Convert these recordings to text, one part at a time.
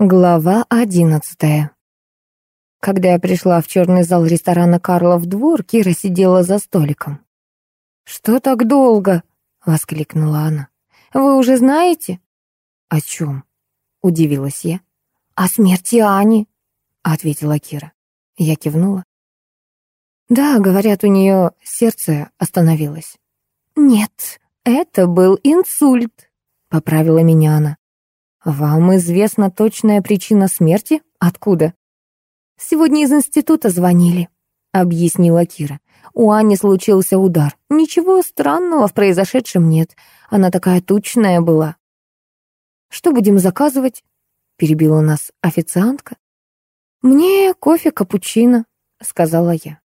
Глава одиннадцатая. Когда я пришла в черный зал ресторана «Карлов двор», Кира сидела за столиком. «Что так долго?» — воскликнула она. «Вы уже знаете?» «О чем?» — удивилась я. «О смерти Ани», — ответила Кира. Я кивнула. «Да, говорят, у нее сердце остановилось». «Нет, это был инсульт», — поправила меня она. «Вам известна точная причина смерти? Откуда?» «Сегодня из института звонили», — объяснила Кира. «У Ани случился удар. Ничего странного в произошедшем нет. Она такая тучная была». «Что будем заказывать?» — перебила нас официантка. «Мне кофе капучино», — сказала я.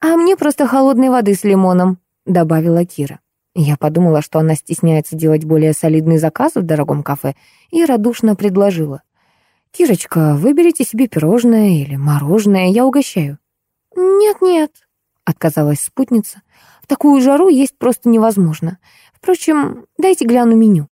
«А мне просто холодной воды с лимоном», — добавила Кира. Я подумала, что она стесняется делать более солидный заказ в дорогом кафе, и радушно предложила. «Кирочка, выберите себе пирожное или мороженое, я угощаю». «Нет-нет», — отказалась спутница. «В такую жару есть просто невозможно. Впрочем, дайте гляну меню».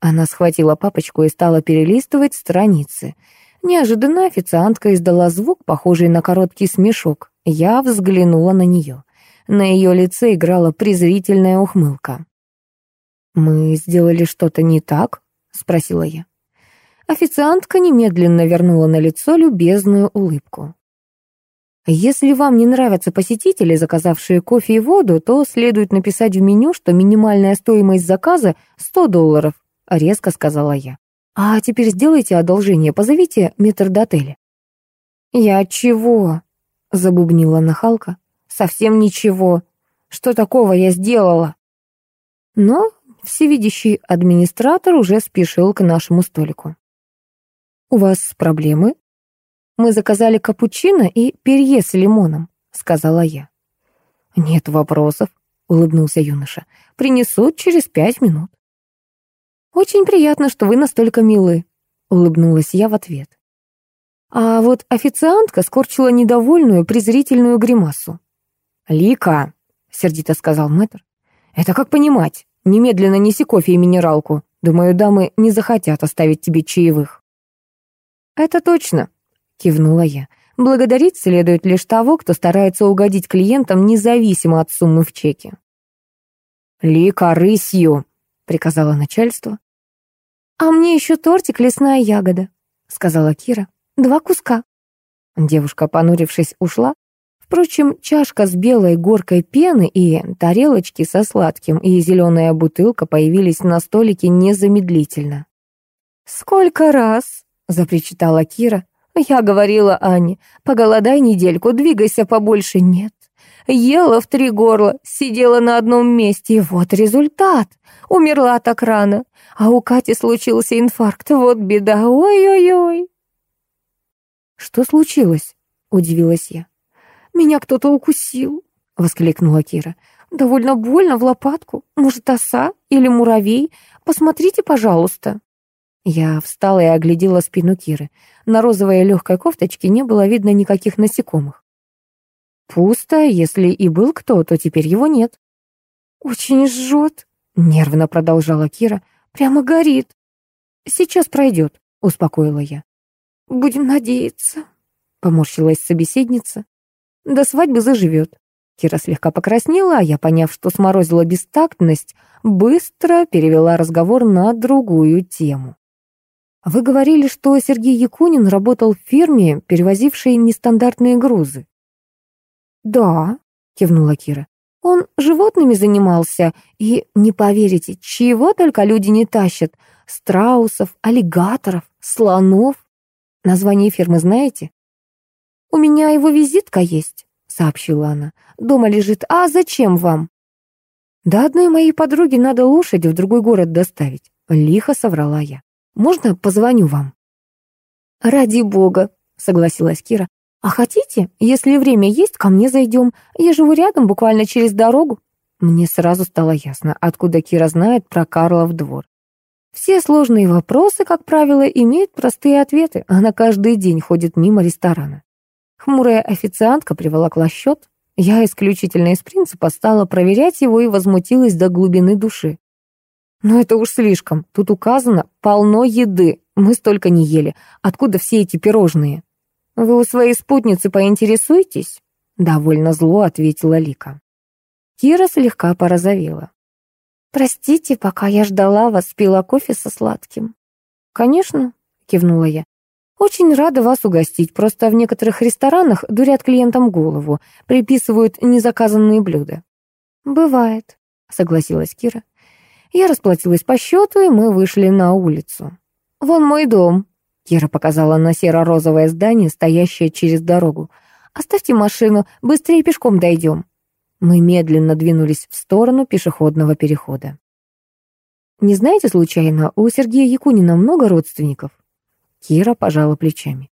Она схватила папочку и стала перелистывать страницы. Неожиданно официантка издала звук, похожий на короткий смешок. Я взглянула на нее. На ее лице играла презрительная ухмылка. «Мы сделали что-то не так?» — спросила я. Официантка немедленно вернула на лицо любезную улыбку. Если вам не нравятся посетители, заказавшие кофе и воду, то следует написать в меню, что минимальная стоимость заказа — 100 долларов, — резко сказала я. А теперь сделайте одолжение, позовите метрдотеля. «Я чего?» — забубнила нахалка. Совсем ничего. Что такого я сделала? Но всевидящий администратор уже спешил к нашему столику. «У вас проблемы?» «Мы заказали капучино и перье с лимоном», — сказала я. «Нет вопросов», — улыбнулся юноша. «Принесут через пять минут». «Очень приятно, что вы настолько милы», — улыбнулась я в ответ. А вот официантка скорчила недовольную, презрительную гримасу. «Лика», — сердито сказал мэтр, — «это как понимать? Немедленно неси кофе и минералку. Думаю, дамы не захотят оставить тебе чаевых». «Это точно», — кивнула я. «Благодарить следует лишь того, кто старается угодить клиентам независимо от суммы в чеке». «Лика, рысью!» — приказало начальство. «А мне еще тортик лесная ягода», — сказала Кира. «Два куска». Девушка, понурившись, ушла, Впрочем, чашка с белой горкой пены и тарелочки со сладким и зеленая бутылка появились на столике незамедлительно. «Сколько раз?» — запричитала Кира. «Я говорила Ане, поголодай недельку, двигайся побольше». Нет. Ела в три горла, сидела на одном месте, и вот результат. Умерла так рано. А у Кати случился инфаркт, вот беда, ой-ой-ой. «Что случилось?» — удивилась я. «Меня кто-то укусил», — воскликнула Кира. «Довольно больно в лопатку. Может, оса или муравей? Посмотрите, пожалуйста». Я встала и оглядела спину Киры. На розовой легкой кофточке не было видно никаких насекомых. Пусто, если и был кто, то теперь его нет. «Очень жжет», — нервно продолжала Кира. «Прямо горит». «Сейчас пройдет», — успокоила я. «Будем надеяться», — поморщилась собеседница. До свадьбы заживет. Кира слегка покраснела, а я, поняв, что сморозила бестактность, быстро перевела разговор на другую тему. «Вы говорили, что Сергей Якунин работал в фирме, перевозившей нестандартные грузы». «Да», — кивнула Кира. «Он животными занимался, и, не поверите, чего только люди не тащат. Страусов, аллигаторов, слонов. Название фирмы знаете?» «У меня его визитка есть», — сообщила она. «Дома лежит. А зачем вам?» «Да одной моей подруге надо лошадь в другой город доставить», — лихо соврала я. «Можно позвоню вам?» «Ради бога», — согласилась Кира. «А хотите, если время есть, ко мне зайдем. Я живу рядом, буквально через дорогу». Мне сразу стало ясно, откуда Кира знает про Карлов двор. Все сложные вопросы, как правило, имеют простые ответы. Она каждый день ходит мимо ресторана. Хмурая официантка приволокла счет. Я исключительно из принципа стала проверять его и возмутилась до глубины души. Но это уж слишком. Тут указано полно еды. Мы столько не ели. Откуда все эти пирожные? Вы у своей спутницы поинтересуетесь? Довольно зло ответила Лика. Кира слегка порозовела. «Простите, пока я ждала вас, пила кофе со сладким». «Конечно», — кивнула я. «Очень рада вас угостить, просто в некоторых ресторанах дурят клиентам голову, приписывают незаказанные блюда». «Бывает», — согласилась Кира. Я расплатилась по счету, и мы вышли на улицу. «Вон мой дом», — Кира показала на серо-розовое здание, стоящее через дорогу. «Оставьте машину, быстрее пешком дойдем». Мы медленно двинулись в сторону пешеходного перехода. «Не знаете, случайно, у Сергея Якунина много родственников?» Кира пожала плечами.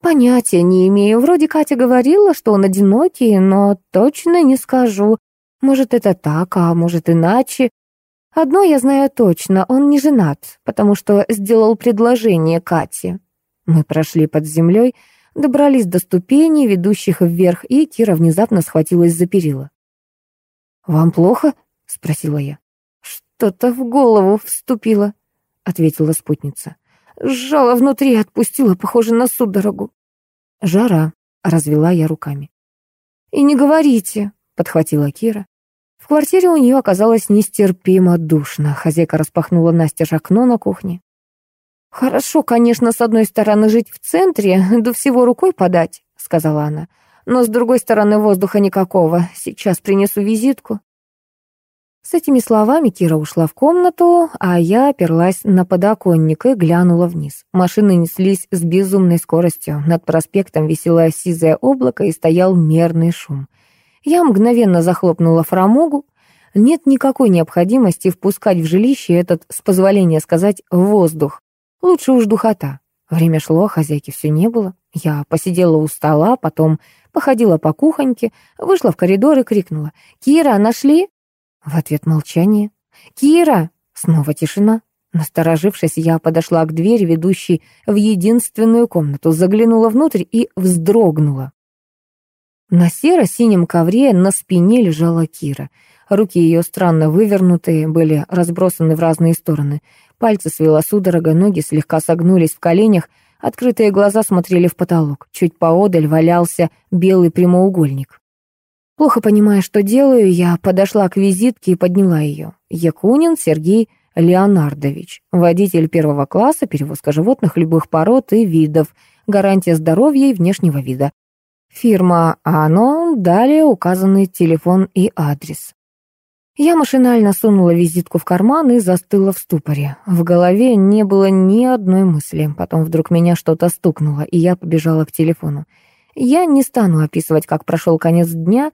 «Понятия не имею. Вроде Катя говорила, что он одинокий, но точно не скажу. Может, это так, а может, иначе. Одно я знаю точно, он не женат, потому что сделал предложение Кате. Мы прошли под землей, добрались до ступеней, ведущих вверх, и Кира внезапно схватилась за перила. «Вам плохо?» — спросила я. «Что-то в голову вступило», — ответила спутница. «Сжала внутри и отпустила, похоже на судорогу». «Жара», — развела я руками. «И не говорите», — подхватила Кира. В квартире у нее оказалось нестерпимо душно. Хозяйка распахнула настежь окно на кухне. «Хорошо, конечно, с одной стороны жить в центре, до всего рукой подать», — сказала она. «Но с другой стороны воздуха никакого. Сейчас принесу визитку». С этими словами Кира ушла в комнату, а я оперлась на подоконник и глянула вниз. Машины неслись с безумной скоростью. Над проспектом висело сизое облако и стоял мерный шум. Я мгновенно захлопнула фрамугу. Нет никакой необходимости впускать в жилище этот, с позволения сказать, воздух. Лучше уж духота. Время шло, хозяйки все не было. Я посидела у стола, потом походила по кухоньке, вышла в коридор и крикнула. «Кира, нашли?» В ответ молчание. «Кира!» Снова тишина. Насторожившись, я подошла к двери, ведущей в единственную комнату, заглянула внутрь и вздрогнула. На серо-синем ковре на спине лежала Кира. Руки ее странно вывернутые, были разбросаны в разные стороны. Пальцы свела судорога, ноги слегка согнулись в коленях, открытые глаза смотрели в потолок. Чуть поодаль валялся белый прямоугольник. Плохо понимая, что делаю, я подошла к визитке и подняла ее. Якунин Сергей Леонардович, водитель первого класса, перевозка животных любых пород и видов, гарантия здоровья и внешнего вида. Фирма «Ано», далее указанный телефон и адрес. Я машинально сунула визитку в карман и застыла в ступоре. В голове не было ни одной мысли. Потом вдруг меня что-то стукнуло, и я побежала к телефону. Я не стану описывать, как прошел конец дня.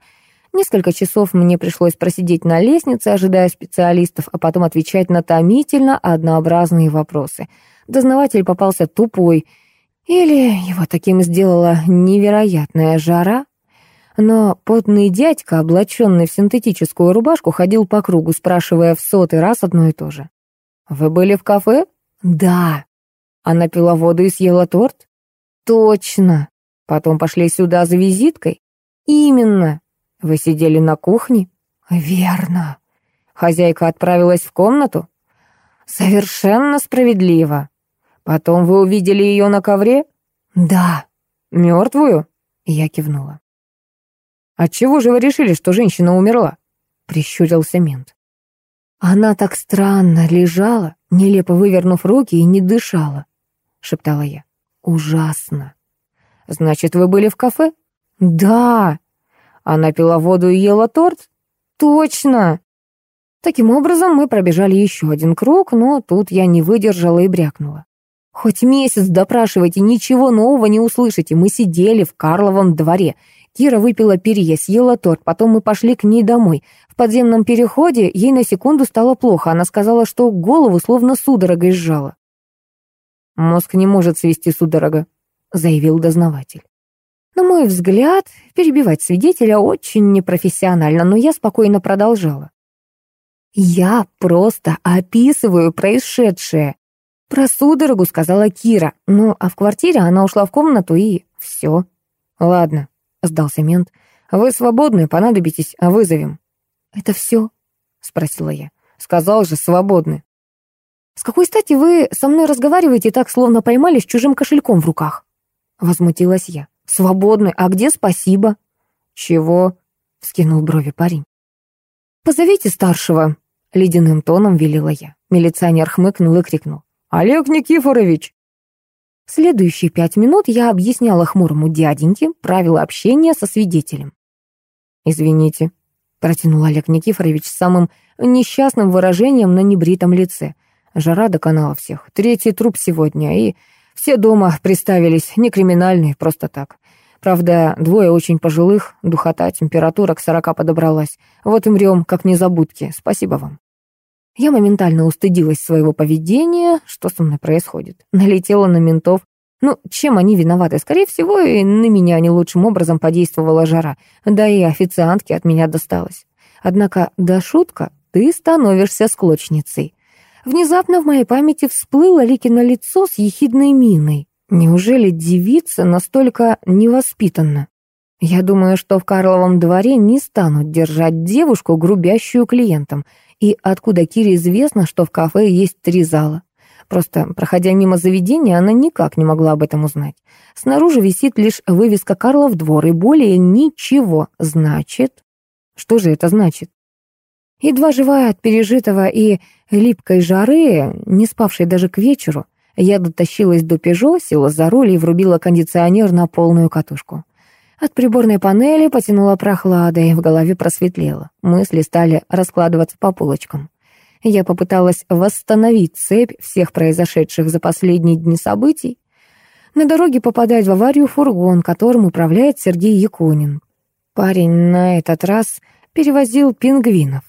Несколько часов мне пришлось просидеть на лестнице, ожидая специалистов, а потом отвечать на томительно однообразные вопросы. Дознаватель попался тупой — или его таким сделала невероятная жара? Но потный дядька, облаченный в синтетическую рубашку, ходил по кругу, спрашивая в сотый раз одно и то же. «Вы были в кафе?» «Да». Она пила воду и съела торт?» «Точно». Потом пошли сюда за визиткой? «Именно». Вы сидели на кухне? «Верно». Хозяйка отправилась в комнату? «Совершенно справедливо». Потом вы увидели ее на ковре? Да. Мертвую? Я кивнула. Отчего же вы решили, что женщина умерла? Прищурился мент. Она так странно лежала, нелепо вывернув руки и не дышала, шептала я. Ужасно. Значит, вы были в кафе? Да. Она пила воду и ела торт? Точно. Таким образом, мы пробежали еще один круг, но тут я не выдержала и брякнула. Хоть месяц допрашивайте, ничего нового не услышите. Мы сидели в Карловом дворе. Кира выпила перья, съела торт, потом мы пошли к ней домой. В подземном переходе ей на секунду стало плохо. Она сказала, что голову словно судорогой сжала. «Мозг не может свести судорога», — заявил дознаватель. На мой взгляд, перебивать свидетеля очень непрофессионально, но я спокойно продолжала. «Я просто описываю происшедшее. «Про судорогу», — сказала Кира. «Ну, а в квартире она ушла в комнату и все». «Ладно», — сдался мент. «Вы свободны, понадобитесь, а вызовем». «Это все?» — спросила я. «Сказал же, свободны». «С какой стати вы со мной разговариваете так, словно поймали с чужим кошельком в руках?» Возмутилась я. «Свободны, а где спасибо?» «Чего?» — вскинул брови парень. «Позовите старшего», — ледяным тоном велела я. Милиционер хмыкнул и крикнул. «Олег Никифорович!» Следующие пять минут я объясняла хмурому дяденьке правила общения со свидетелем. «Извините», — протянул Олег Никифорович с самым несчастным выражением на небритом лице. Жара доконала всех. Третий труп сегодня, и все дома приставились, не криминальные, просто так. Правда, двое очень пожилых, духота, температура к сорока подобралась. Вот и мрем, как незабудки. Спасибо вам. Я моментально устыдилась своего поведения. Что со мной происходит? Налетела на ментов. Ну, чем они виноваты? Скорее всего, и на меня не лучшим образом подействовала жара. Да и официантке от меня досталось. Однако, да шутка, ты становишься склочницей. Внезапно в моей памяти всплыло Ликино лицо с ехидной миной. Неужели девица настолько невоспитанна? Я думаю, что в Карловом дворе не станут держать девушку, грубящую клиентам. И откуда Кире известно, что в кафе есть три зала? Просто, проходя мимо заведения, она никак не могла об этом узнать. Снаружи висит лишь вывеска «Карлов двор» и более ничего. Значит... Что же это значит? Едва живая от пережитого и липкой жары, не спавшей даже к вечеру, я дотащилась до «Пежо», села за руль и врубила кондиционер на полную катушку. От приборной панели потянула прохладой, в голове просветлело. Мысли стали раскладываться по полочкам. Я попыталась восстановить цепь всех произошедших за последние дни событий. На дороге попадает в аварию фургон, которым управляет Сергей Якунин. Парень на этот раз перевозил пингвинов.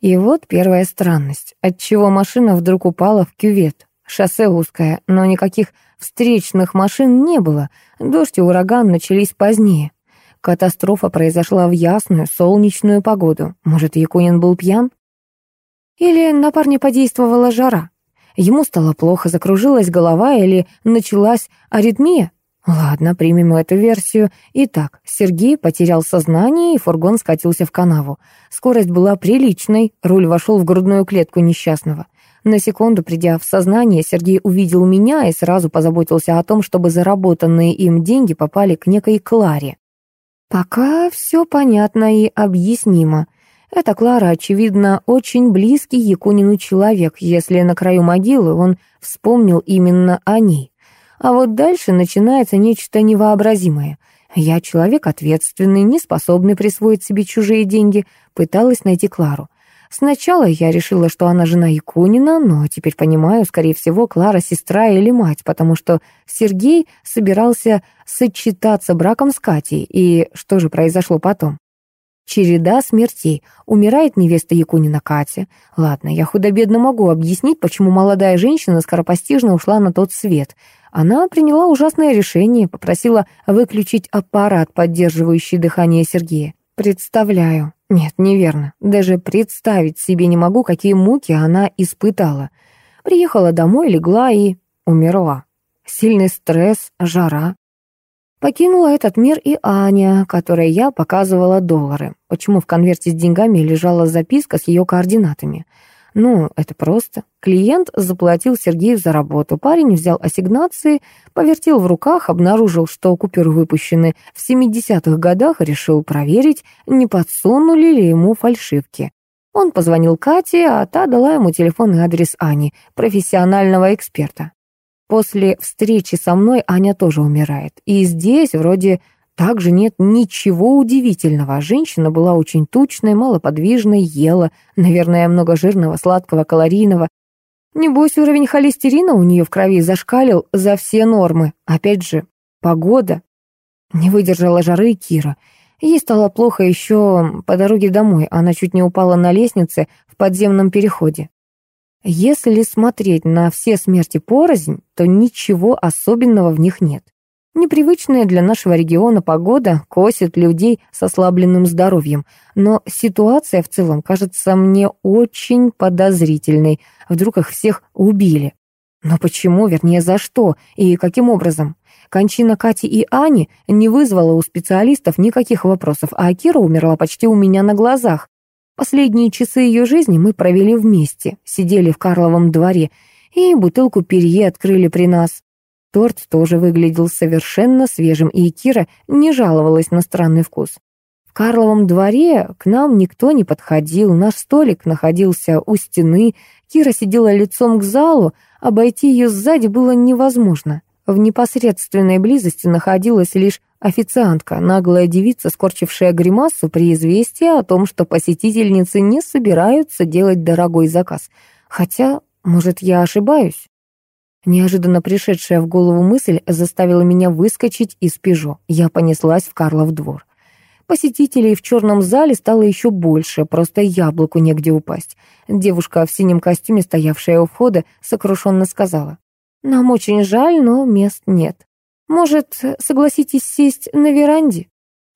И вот первая странность, отчего машина вдруг упала в кювет. Шоссе узкое, но никаких встречных машин не было. Дождь и ураган начались позднее. Катастрофа произошла в ясную, солнечную погоду. Может, Якунин был пьян? Или на парня подействовала жара? Ему стало плохо, закружилась голова или началась аритмия? Ладно, примем эту версию. Итак, Сергей потерял сознание, и фургон скатился в канаву. Скорость была приличной, руль вошел в грудную клетку несчастного. На секунду, придя в сознание, Сергей увидел меня и сразу позаботился о том, чтобы заработанные им деньги попали к некой Кларе. Пока все понятно и объяснимо. Эта Клара, очевидно, очень близкий Якунину человек, если на краю могилы он вспомнил именно о ней. А вот дальше начинается нечто невообразимое. Я человек ответственный, не способный присвоить себе чужие деньги, пыталась найти Клару. Сначала я решила, что она жена Якунина, но теперь понимаю, скорее всего, Клара сестра или мать, потому что Сергей собирался сочетаться браком с Катей. И что же произошло потом? Череда смертей. Умирает невеста Якунина Катя. Ладно, я худо-бедно могу объяснить, почему молодая женщина скоропостижно ушла на тот свет. Она приняла ужасное решение, попросила выключить аппарат, поддерживающий дыхание Сергея. Представляю. Нет, неверно. Даже представить себе не могу, какие муки она испытала. Приехала домой, легла и умерла. Сильный стресс, жара. Покинула этот мир и Аня, которой я показывала доллары. Почему в конверте с деньгами лежала записка с ее координатами? Ну, это просто. Клиент заплатил Сергею за работу. Парень взял ассигнации, повертел в руках, обнаружил, что купюры выпущены в 70-х годах, решил проверить, не подсунули ли ему фальшивки. Он позвонил Кате, а та дала ему телефонный адрес Ани, профессионального эксперта. После встречи со мной Аня тоже умирает. И здесь вроде также нет ничего удивительного. Женщина была очень тучной, малоподвижной, ела, наверное, много жирного, сладкого, калорийного. Небось, уровень холестерина у нее в крови зашкалил за все нормы. Опять же, погода. Не выдержала жары Кира. Ей стало плохо еще по дороге домой. Она чуть не упала на лестнице в подземном переходе. Если смотреть на все смерти порознь, то ничего особенного в них нет. Непривычная для нашего региона погода косит людей с ослабленным здоровьем, но ситуация в целом кажется мне очень подозрительной. Вдруг их всех убили. Но почему, вернее, за что и каким образом? Кончина Кати и Ани не вызвала у специалистов никаких вопросов, а Кира умерла почти у меня на глазах. Последние часы ее жизни мы провели вместе, сидели в Карловом дворе, И бутылку перье открыли при нас. Торт тоже выглядел совершенно свежим, и Кира не жаловалась на странный вкус. В Карловом дворе к нам никто не подходил, наш столик находился у стены, Кира сидела лицом к залу, обойти ее сзади было невозможно. В непосредственной близости находилась лишь официантка, наглая девица, скорчившая гримасу при известии о том, что посетительницы не собираются делать дорогой заказ. Хотя, может, я ошибаюсь? Неожиданно пришедшая в голову мысль заставила меня выскочить из «Пежо». Я понеслась в Карлов двор. Посетителей в черном зале стало еще больше, просто яблоку негде упасть. Девушка в синем костюме, стоявшая у входа, сокрушенно сказала. Нам очень жаль, но мест нет. Может, согласитесь сесть на веранде?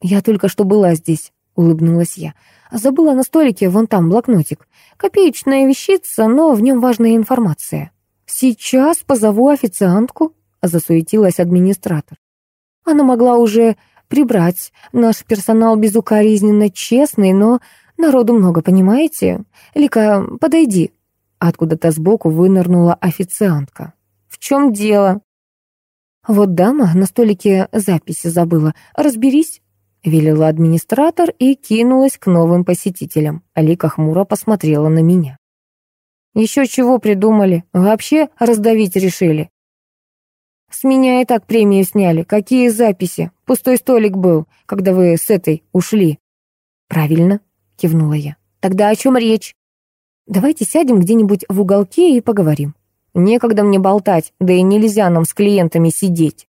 Я только что была здесь, улыбнулась я. Забыла на столике вон там блокнотик. Копеечная вещица, но в нем важная информация. Сейчас позову официантку, засуетилась администратор. Она могла уже прибрать. Наш персонал безукоризненно честный, но народу много, понимаете? Лика, подойди. Откуда-то сбоку вынырнула официантка. «В чем дело?» «Вот дама на столике записи забыла. Разберись», — велела администратор и кинулась к новым посетителям. Алика хмуро посмотрела на меня. «Еще чего придумали? Вообще раздавить решили?» «С меня и так премию сняли. Какие записи? Пустой столик был, когда вы с этой ушли». «Правильно», — кивнула я. «Тогда о чем речь?» «Давайте сядем где-нибудь в уголке и поговорим». Некогда мне болтать, да и нельзя нам с клиентами сидеть.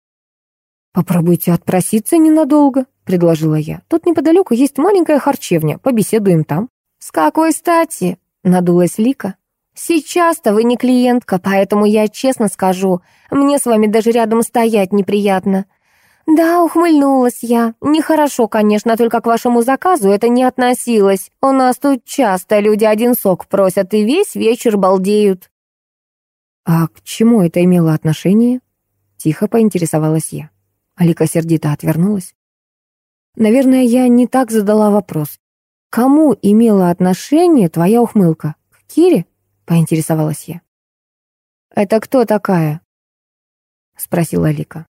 «Попробуйте отпроситься ненадолго», — предложила я. «Тут неподалеку есть маленькая харчевня, побеседуем там». «С какой стати?» — надулась Лика. «Сейчас-то вы не клиентка, поэтому я честно скажу, мне с вами даже рядом стоять неприятно». «Да, ухмыльнулась я. Нехорошо, конечно, только к вашему заказу это не относилось. У нас тут часто люди один сок просят и весь вечер балдеют». «А к чему это имело отношение?» Тихо поинтересовалась я. Алика сердито отвернулась. «Наверное, я не так задала вопрос. Кому имела отношение твоя ухмылка? К Кире?» Поинтересовалась я. «Это кто такая?» Спросила Алика.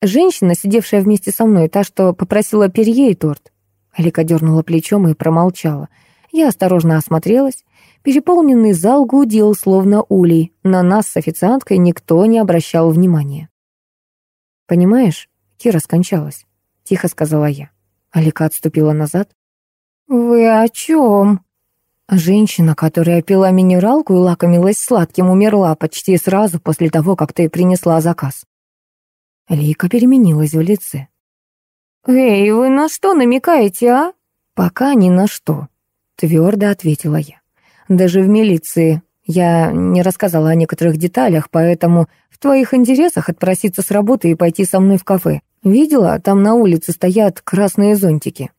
«Женщина, сидевшая вместе со мной, та, что попросила перье и торт». Алика дернула плечом и промолчала. Я осторожно осмотрелась. Переполненный зал гудел, словно улей. На нас с официанткой никто не обращал внимания. «Понимаешь, Кира скончалась», — тихо сказала я. Алика отступила назад. «Вы о чем?» «Женщина, которая пила минералку и лакомилась сладким, умерла почти сразу после того, как ты принесла заказ». Лика переменилась в лице. «Эй, вы на что намекаете, а?» «Пока ни на что», — твердо ответила я. Даже в милиции я не рассказала о некоторых деталях, поэтому в твоих интересах отпроситься с работы и пойти со мной в кафе. Видела, там на улице стоят красные зонтики».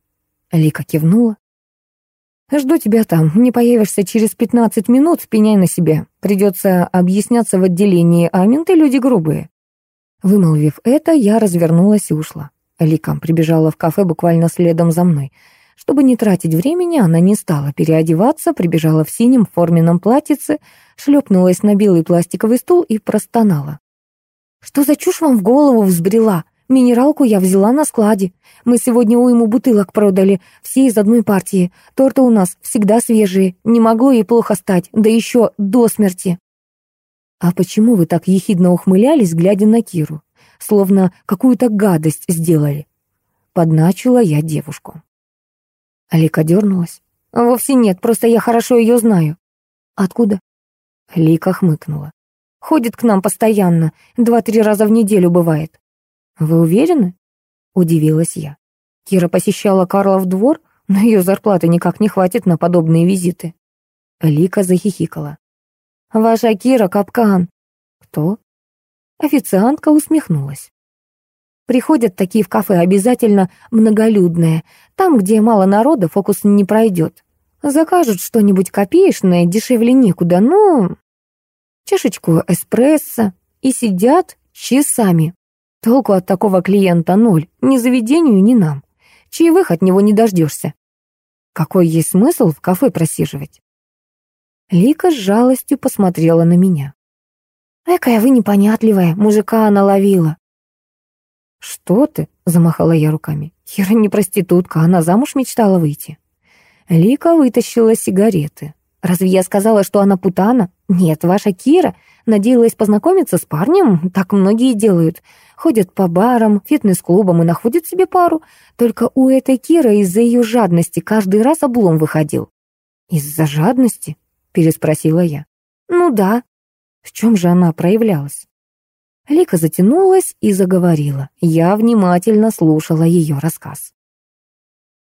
Лика кивнула. «Жду тебя там. Не появишься через пятнадцать минут, пеняй на себя. Придется объясняться в отделении, а менты люди грубые». Вымолвив это, я развернулась и ушла. Лика прибежала в кафе буквально следом за мной — чтобы не тратить времени, она не стала переодеваться, прибежала в синем форменном платьице, шлепнулась на белый пластиковый стул и простонала. «Что за чушь вам в голову взбрела? Минералку я взяла на складе. Мы сегодня уйму бутылок продали, все из одной партии. Торты у нас всегда свежие, не могло ей плохо стать, да еще до смерти». «А почему вы так ехидно ухмылялись, глядя на Киру? Словно какую-то гадость сделали?» Подначила я девушку. Лика дернулась. «Вовсе нет, просто я хорошо ее знаю». «Откуда?» Лика хмыкнула. «Ходит к нам постоянно, два-три раза в неделю бывает». «Вы уверены?» Удивилась я. Кира посещала Карлов двор, но ее зарплаты никак не хватит на подобные визиты. Лика захихикала. «Ваша Кира — капкан». «Кто?» Официантка усмехнулась. Приходят такие в кафе обязательно многолюдные. Там, где мало народа, фокус не пройдет. Закажут что-нибудь копеечное, дешевле некуда, ну... Чашечку эспрессо и сидят часами. Толку от такого клиента ноль, ни заведению, ни нам. Чаевых от него не дождешься. Какой есть смысл в кафе просиживать? Лика с жалостью посмотрела на меня. «Экая вы непонятливая, мужика она ловила». «Что ты?» — замахала я руками. «Кира не проститутка, она замуж мечтала выйти». Лика вытащила сигареты. «Разве я сказала, что она путана? Нет, ваша Кира надеялась познакомиться с парнем, так многие делают. Ходят по барам, фитнес-клубам и находят себе пару. Только у этой Киры из-за ее жадности каждый раз облом выходил». «Из-за жадности?» — переспросила я. «Ну да». В чем же она проявлялась? Лика затянулась и заговорила. Я внимательно слушала ее рассказ.